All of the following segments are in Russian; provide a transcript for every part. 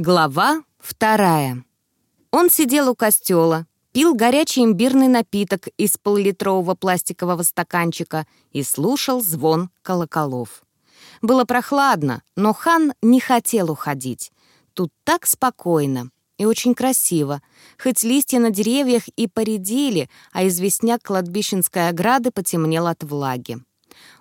Глава вторая. Он сидел у костела, пил горячий имбирный напиток из поллитрового пластикового стаканчика и слушал звон колоколов. Было прохладно, но хан не хотел уходить. Тут так спокойно и очень красиво. Хоть листья на деревьях и поредели, а известняк кладбищенской ограды потемнел от влаги.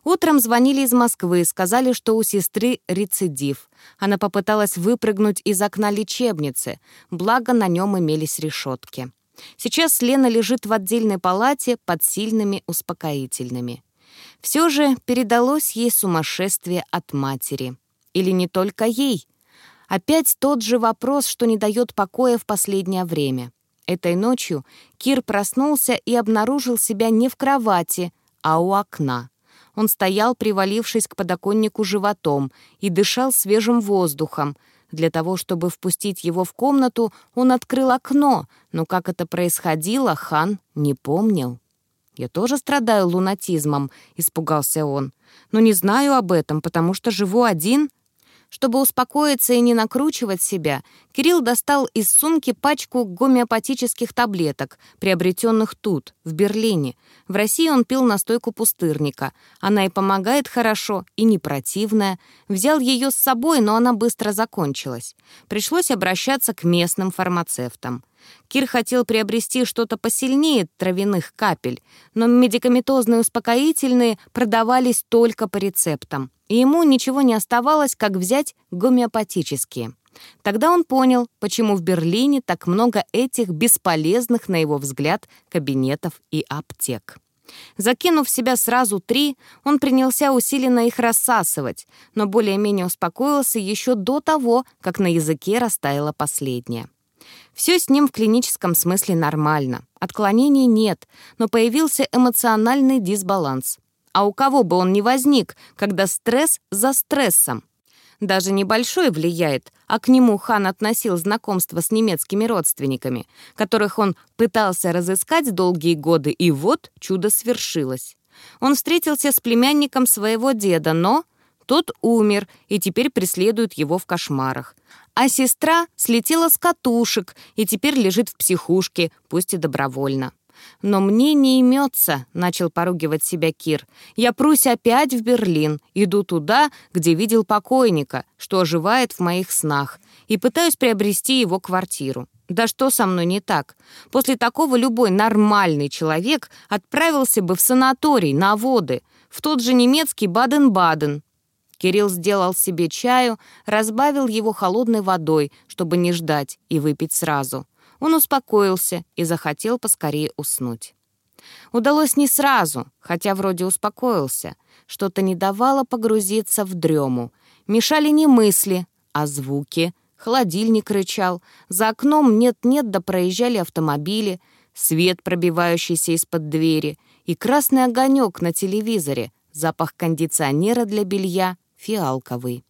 Утром звонили из Москвы, сказали, что у сестры рецидив. Она попыталась выпрыгнуть из окна лечебницы, благо на нем имелись решетки. Сейчас Лена лежит в отдельной палате под сильными успокоительными. Все же передалось ей сумасшествие от матери. Или не только ей. Опять тот же вопрос, что не дает покоя в последнее время. Этой ночью Кир проснулся и обнаружил себя не в кровати, а у окна. Он стоял, привалившись к подоконнику животом, и дышал свежим воздухом. Для того, чтобы впустить его в комнату, он открыл окно, но как это происходило, хан не помнил. «Я тоже страдаю лунатизмом», — испугался он. «Но не знаю об этом, потому что живу один чтобы успокоиться и не накручивать себя, Кирилл достал из сумки пачку гомеопатических таблеток, приобретенных тут, в Берлине. В России он пил настойку пустырника. Она и помогает хорошо, и не противная. Взял ее с собой, но она быстро закончилась. Пришлось обращаться к местным фармацевтам. Кир хотел приобрести что-то посильнее травяных капель, но медикаментозные успокоительные продавались только по рецептам, и ему ничего не оставалось, как взять гомеопатические. Тогда он понял, почему в Берлине так много этих бесполезных, на его взгляд, кабинетов и аптек. Закинув в себя сразу три, он принялся усиленно их рассасывать, но более-менее успокоился еще до того, как на языке растаяло последнее. Все с ним в клиническом смысле нормально. Отклонений нет, но появился эмоциональный дисбаланс. А у кого бы он ни возник, когда стресс за стрессом? Даже небольшой влияет, а к нему хан относил знакомство с немецкими родственниками, которых он пытался разыскать долгие годы, и вот чудо свершилось. Он встретился с племянником своего деда, но тот умер и теперь преследует его в кошмарах. А сестра слетела с катушек и теперь лежит в психушке, пусть и добровольно. «Но мне не имется», — начал поругивать себя Кир. «Я прусь опять в Берлин, иду туда, где видел покойника, что оживает в моих снах, и пытаюсь приобрести его квартиру. Да что со мной не так? После такого любой нормальный человек отправился бы в санаторий на воды, в тот же немецкий Баден-Баден, Кирилл сделал себе чаю, разбавил его холодной водой, чтобы не ждать и выпить сразу. Он успокоился и захотел поскорее уснуть. Удалось не сразу, хотя вроде успокоился. Что-то не давало погрузиться в дрему. Мешали не мысли, а звуки. Холодильник рычал. За окном нет-нет да проезжали автомобили. Свет, пробивающийся из-под двери. И красный огонек на телевизоре. Запах кондиционера для белья фиалковый.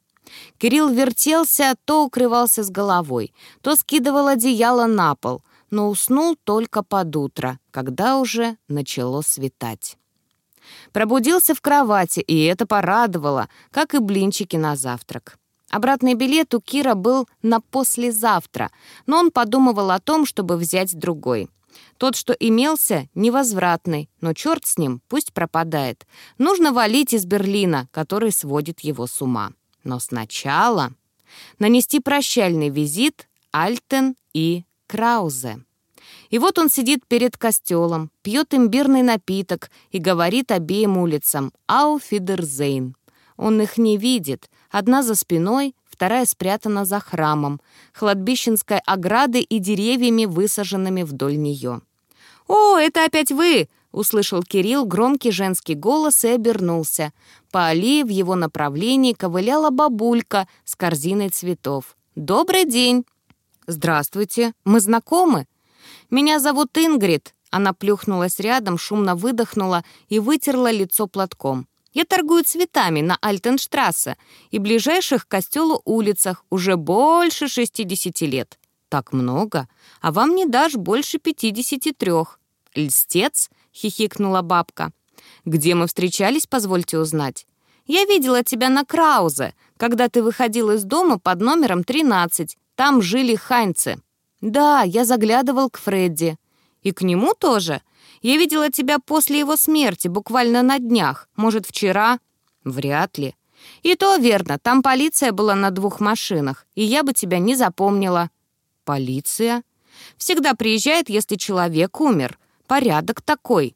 Кирилл вертелся, то укрывался с головой, то скидывал одеяло на пол, но уснул только под утро, когда уже начало светать. Пробудился в кровати, и это порадовало, как и блинчики на завтрак. Обратный билет у Кира был на послезавтра, но он подумывал о том, чтобы взять другой. Тот, что имелся, невозвратный, но черт с ним, пусть пропадает. Нужно валить из Берлина, который сводит его с ума. Но сначала нанести прощальный визит Альтен и Краузе. И вот он сидит перед костелом, пьет имбирный напиток и говорит обеим улицам «Ау Фидерзейн». Он их не видит, одна за спиной, вторая спрятана за храмом, хладбищенской оградой и деревьями, высаженными вдоль нее. «О, это опять вы!» — услышал Кирилл громкий женский голос и обернулся. По аллее в его направлении ковыляла бабулька с корзиной цветов. «Добрый день!» «Здравствуйте, мы знакомы?» «Меня зовут Ингрид», она плюхнулась рядом, шумно выдохнула и вытерла лицо платком. Я торгую цветами на Альтенштрассе и ближайших к костелу улицах уже больше 60 лет. Так много, а вам не дашь больше 53. Льстец, хихикнула бабка. Где мы встречались, позвольте узнать? Я видела тебя на Краузе, когда ты выходил из дома под номером 13. там жили Хайнцы. Да, я заглядывал к Фредди. И к нему тоже? Я видела тебя после его смерти, буквально на днях. Может, вчера? Вряд ли. И то верно, там полиция была на двух машинах, и я бы тебя не запомнила. Полиция? Всегда приезжает, если человек умер. Порядок такой.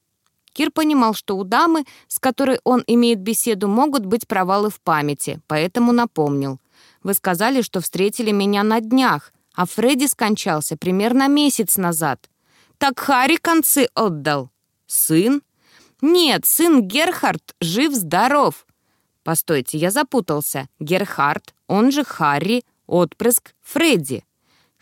Кир понимал, что у дамы, с которой он имеет беседу, могут быть провалы в памяти, поэтому напомнил. «Вы сказали, что встретили меня на днях, а Фредди скончался примерно месяц назад. Так Харри концы отдал. Сын? Нет, сын Герхард жив-здоров. Постойте, я запутался. Герхард, он же Харри, отпрыск Фредди.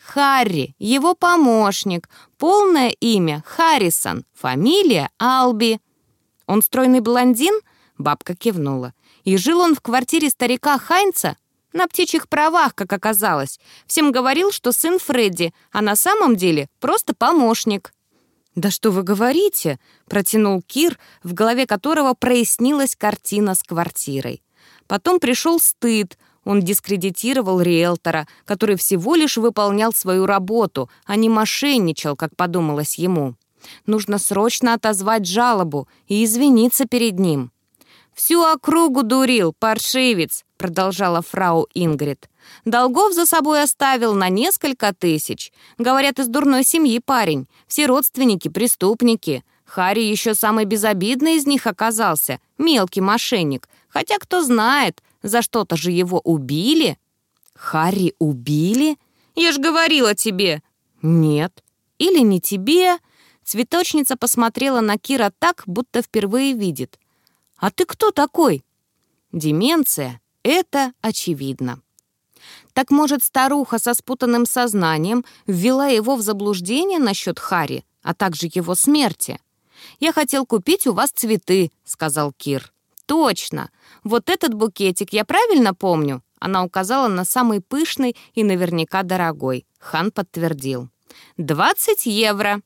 Харри, его помощник. Полное имя Харрисон, фамилия Алби. Он стройный блондин? Бабка кивнула. И жил он в квартире старика Хайнца? На птичьих правах, как оказалось. Всем говорил, что сын Фредди, а на самом деле просто помощник. «Да что вы говорите?» — протянул Кир, в голове которого прояснилась картина с квартирой. Потом пришел стыд, он дискредитировал риэлтора, который всего лишь выполнял свою работу, а не мошенничал, как подумалось ему. Нужно срочно отозвать жалобу и извиниться перед ним. «Всю округу дурил, паршивец», — продолжала фрау Ингрид. «Долгов за собой оставил на несколько тысяч. Говорят, из дурной семьи парень. Все родственники — преступники. Харри еще самый безобидный из них оказался, мелкий мошенник. Хотя кто знает, за что-то же его убили». «Харри убили? Я ж говорила тебе». «Нет. Или не тебе?» Цветочница посмотрела на Кира так, будто впервые видит. «А ты кто такой?» «Деменция. Это очевидно». Так, может, старуха со спутанным сознанием ввела его в заблуждение насчет Хари, а также его смерти? «Я хотел купить у вас цветы», — сказал Кир. «Точно! Вот этот букетик я правильно помню?» Она указала на самый пышный и наверняка дорогой. Хан подтвердил. «Двадцать евро!»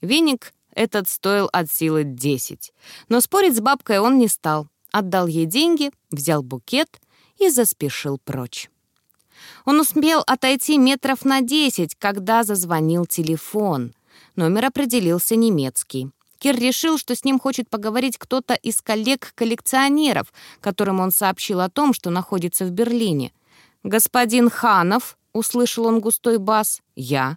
Веник этот стоил от силы 10. Но спорить с бабкой он не стал. Отдал ей деньги, взял букет и заспешил прочь. Он успел отойти метров на 10, когда зазвонил телефон. Номер определился немецкий. Кир решил, что с ним хочет поговорить кто-то из коллег-коллекционеров, которым он сообщил о том, что находится в Берлине. «Господин Ханов», — услышал он густой бас, — «я».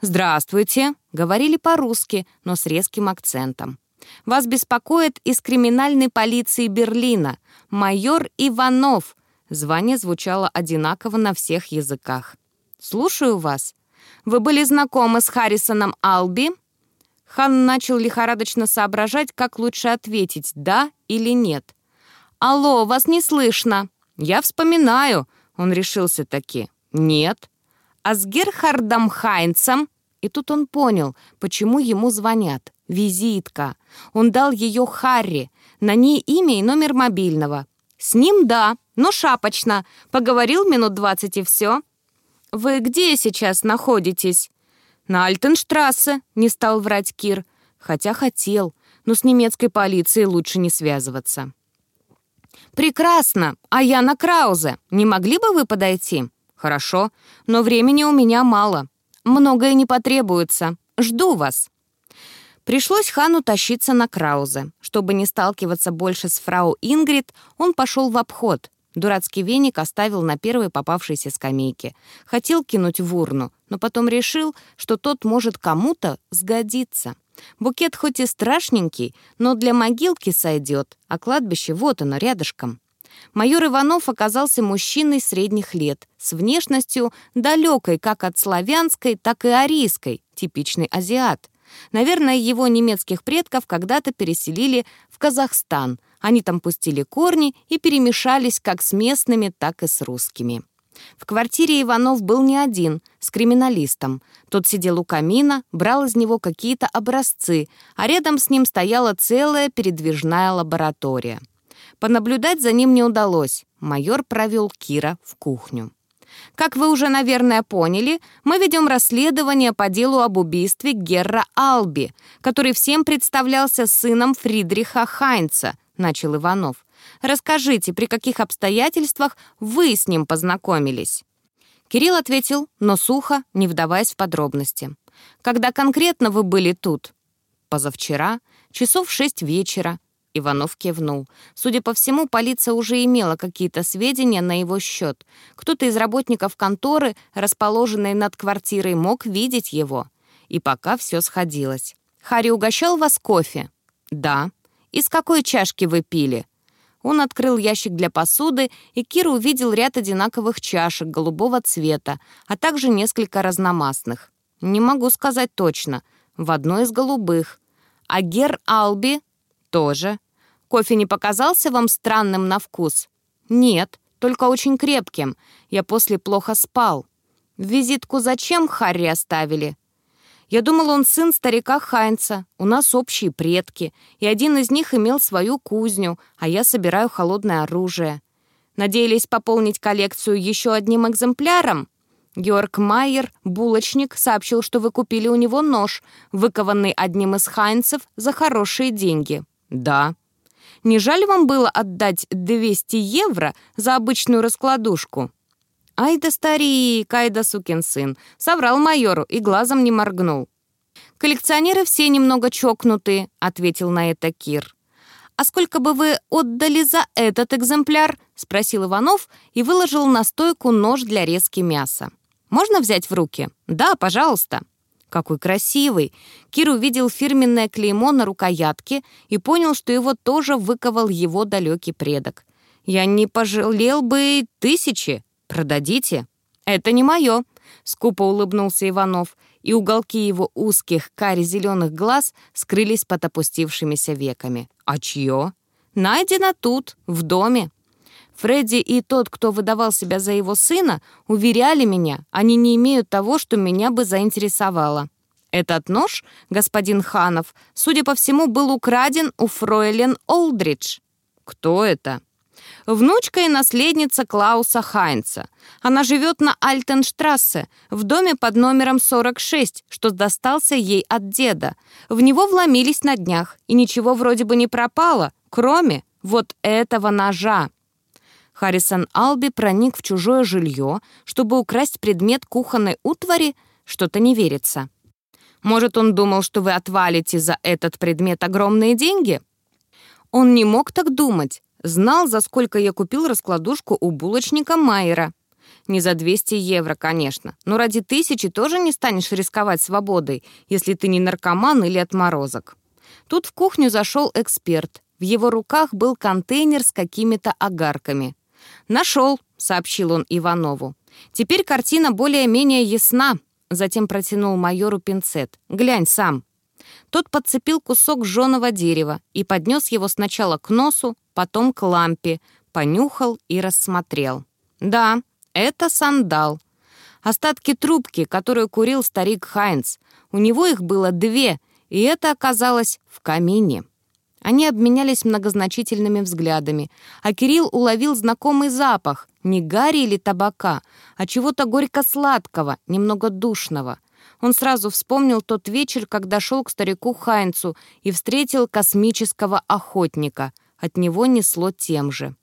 «Здравствуйте», — говорили по-русски, но с резким акцентом. «Вас беспокоит из криминальной полиции Берлина. Майор Иванов». Звание звучало одинаково на всех языках. «Слушаю вас. Вы были знакомы с Харрисоном Алби?» Хан начал лихорадочно соображать, как лучше ответить «да» или «нет». «Алло, вас не слышно». «Я вспоминаю», — он решился таки. «Нет» а с Герхардом Хайнцем... И тут он понял, почему ему звонят. Визитка. Он дал ее Харри. На ней имя и номер мобильного. С ним да, но шапочно. Поговорил минут двадцать и все. «Вы где сейчас находитесь?» «На Альтенштрассе», — не стал врать Кир. Хотя хотел, но с немецкой полицией лучше не связываться. «Прекрасно! А я на Краузе. Не могли бы вы подойти?» «Хорошо, но времени у меня мало. Многое не потребуется. Жду вас». Пришлось Хану тащиться на Краузе. Чтобы не сталкиваться больше с фрау Ингрид, он пошел в обход. Дурацкий веник оставил на первой попавшейся скамейке. Хотел кинуть в урну, но потом решил, что тот может кому-то сгодиться. Букет хоть и страшненький, но для могилки сойдет, а кладбище вот оно рядышком. Майор Иванов оказался мужчиной средних лет, с внешностью далекой как от славянской, так и арийской, типичный азиат. Наверное, его немецких предков когда-то переселили в Казахстан. Они там пустили корни и перемешались как с местными, так и с русскими. В квартире Иванов был не один, с криминалистом. Тот сидел у камина, брал из него какие-то образцы, а рядом с ним стояла целая передвижная лаборатория. Понаблюдать за ним не удалось. Майор провел Кира в кухню. Как вы уже, наверное, поняли, мы ведем расследование по делу об убийстве Герра Алби, который всем представлялся сыном Фридриха Хайнца, начал Иванов. Расскажите, при каких обстоятельствах вы с ним познакомились? Кирилл ответил, но сухо, не вдаваясь в подробности. «Когда конкретно вы были тут?» «Позавчера, часов шесть вечера». Иванов кивнул. Судя по всему, полиция уже имела какие-то сведения на его счет. Кто-то из работников конторы, расположенной над квартирой, мог видеть его. И пока все сходилось. «Харри угощал вас кофе?» «Да». «Из какой чашки вы пили?» Он открыл ящик для посуды, и Кира увидел ряд одинаковых чашек голубого цвета, а также несколько разномастных. Не могу сказать точно. В одной из голубых. А Гер Алби тоже. Кофе не показался вам странным на вкус? Нет, только очень крепким. Я после плохо спал. Визитку зачем Харри оставили? Я думал, он сын старика Хайнца, у нас общие предки, и один из них имел свою кузню, а я собираю холодное оружие. Надеялись пополнить коллекцию еще одним экземпляром? Георг Майер, булочник, сообщил, что вы купили у него нож, выкованный одним из Хайнцев за хорошие деньги. Да. Не жаль вам было отдать 200 евро за обычную раскладушку? «Ай да старик, ай да сукин сын!» Соврал майору и глазом не моргнул. «Коллекционеры все немного чокнутые», — ответил на это Кир. «А сколько бы вы отдали за этот экземпляр?» — спросил Иванов и выложил на стойку нож для резки мяса. «Можно взять в руки?» «Да, пожалуйста». Какой красивый! Кир увидел фирменное клеймо на рукоятке и понял, что его тоже выковал его далекий предок. «Я не пожалел бы тысячи», «Продадите?» «Это не мое», — скупо улыбнулся Иванов, и уголки его узких кари-зеленых глаз скрылись под опустившимися веками. «А чье?» «Найдено тут, в доме». Фредди и тот, кто выдавал себя за его сына, уверяли меня, они не имеют того, что меня бы заинтересовало. Этот нож, господин Ханов, судя по всему, был украден у фройлен Олдридж. Кто это? Внучка и наследница Клауса Хайнца. Она живет на Альтенштрассе, в доме под номером 46, что достался ей от деда. В него вломились на днях, и ничего вроде бы не пропало, кроме вот этого ножа. Харрисон Алби проник в чужое жилье, чтобы украсть предмет кухонной утвари, что-то не верится. Может, он думал, что вы отвалите за этот предмет огромные деньги? Он не мог так думать. Знал, за сколько я купил раскладушку у булочника Майера. Не за 200 евро, конечно, но ради тысячи тоже не станешь рисковать свободой, если ты не наркоман или отморозок. Тут в кухню зашел эксперт. В его руках был контейнер с какими-то огарками. «Нашел», — сообщил он Иванову. «Теперь картина более-менее ясна», — затем протянул майору пинцет. «Глянь сам». Тот подцепил кусок жженого дерева и поднес его сначала к носу, потом к лампе, понюхал и рассмотрел. Да, это сандал. Остатки трубки, которую курил старик Хайнц. У него их было две, и это оказалось в камине. Они обменялись многозначительными взглядами, а Кирилл уловил знакомый запах, не гари или табака, а чего-то горько-сладкого, немного душного. Он сразу вспомнил тот вечер, когда шел к старику Хайнцу и встретил космического охотника — от него несло тем же.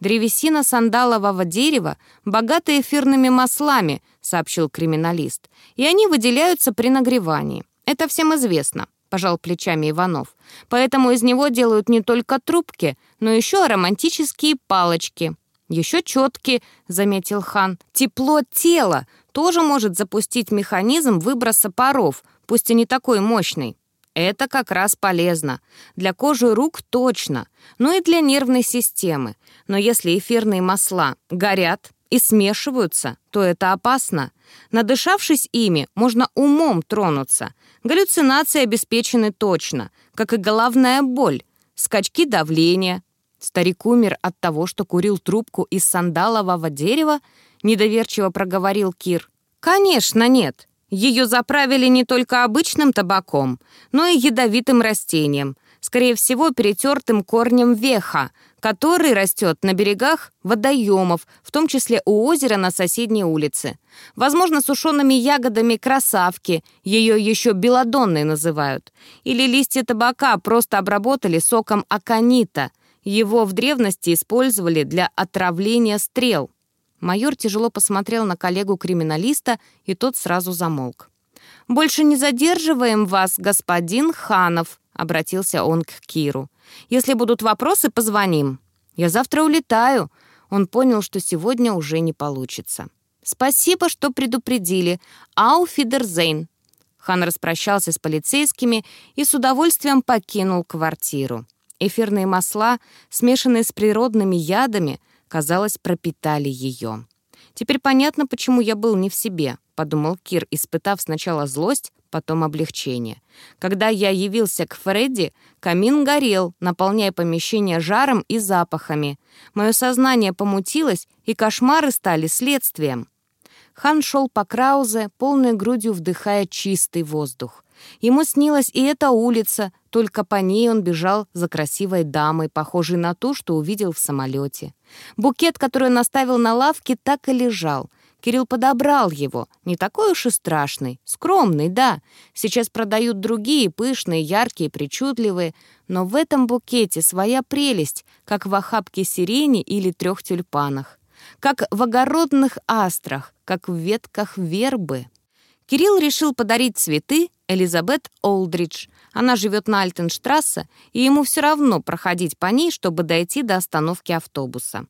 «Древесина сандалового дерева богата эфирными маслами», — сообщил криминалист, «и они выделяются при нагревании. Это всем известно», — пожал плечами Иванов. «Поэтому из него делают не только трубки, но еще романтические палочки». «Еще четки», — заметил Хан. «Тепло тела тоже может запустить механизм выброса паров, пусть и не такой мощный». Это как раз полезно. Для кожи рук точно, но и для нервной системы. Но если эфирные масла горят и смешиваются, то это опасно. Надышавшись ими, можно умом тронуться. Галлюцинации обеспечены точно, как и головная боль, скачки давления. Старик умер от того, что курил трубку из сандалового дерева, недоверчиво проговорил Кир. «Конечно нет. Ее заправили не только обычным табаком, но и ядовитым растением, скорее всего, перетертым корнем веха, который растет на берегах водоемов, в том числе у озера на соседней улице. Возможно, сушеными ягодами красавки, ее еще белодонной называют. Или листья табака просто обработали соком аконита. Его в древности использовали для отравления стрел. Майор тяжело посмотрел на коллегу-криминалиста, и тот сразу замолк. «Больше не задерживаем вас, господин Ханов», — обратился он к Киру. «Если будут вопросы, позвоним. Я завтра улетаю». Он понял, что сегодня уже не получится. «Спасибо, что предупредили. Ауфидерзейн». Хан распрощался с полицейскими и с удовольствием покинул квартиру. Эфирные масла, смешанные с природными ядами, казалось, пропитали ее. «Теперь понятно, почему я был не в себе», — подумал Кир, испытав сначала злость, потом облегчение. Когда я явился к Фредди, камин горел, наполняя помещение жаром и запахами. Мое сознание помутилось, и кошмары стали следствием. Хан шел по Краузе, полной грудью вдыхая чистый воздух. Ему снилась и эта улица, только по ней он бежал за красивой дамой, похожей на ту, что увидел в самолете. Букет, который он оставил на лавке, так и лежал. Кирилл подобрал его. Не такой уж и страшный. Скромный, да. Сейчас продают другие, пышные, яркие, причудливые. Но в этом букете своя прелесть, как в охапке сирени или трех тюльпанах. Как в огородных астрах, как в ветках вербы. Кирилл решил подарить цветы Элизабет Олдридж. Она живет на Альтенштрассе, и ему все равно проходить по ней, чтобы дойти до остановки автобуса.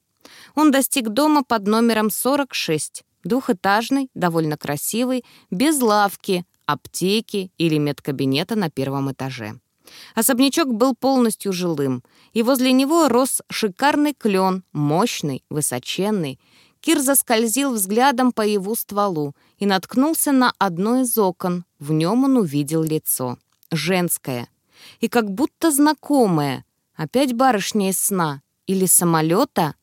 Он достиг дома под номером 46. Двухэтажный, довольно красивый, без лавки, аптеки или медкабинета на первом этаже. Особнячок был полностью жилым, и возле него рос шикарный клен, мощный, высоченный, Кир заскользил взглядом по его стволу и наткнулся на одно из окон. В нем он увидел лицо. Женское. И как будто знакомое. Опять барышня из сна. Или самолета?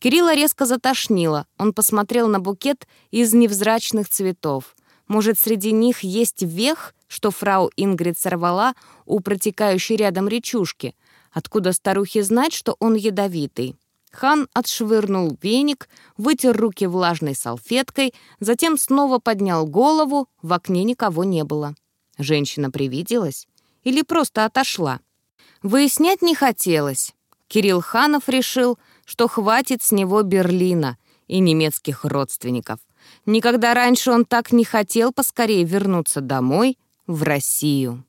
Кирилла резко затошнило. Он посмотрел на букет из невзрачных цветов. Может, среди них есть вех, что фрау Ингрид сорвала у протекающей рядом речушки? Откуда старухе знать, что он ядовитый? Хан отшвырнул веник, вытер руки влажной салфеткой, затем снова поднял голову, в окне никого не было. Женщина привиделась или просто отошла? Выяснять не хотелось. Кирилл Ханов решил, что хватит с него Берлина и немецких родственников. Никогда раньше он так не хотел поскорее вернуться домой, в Россию.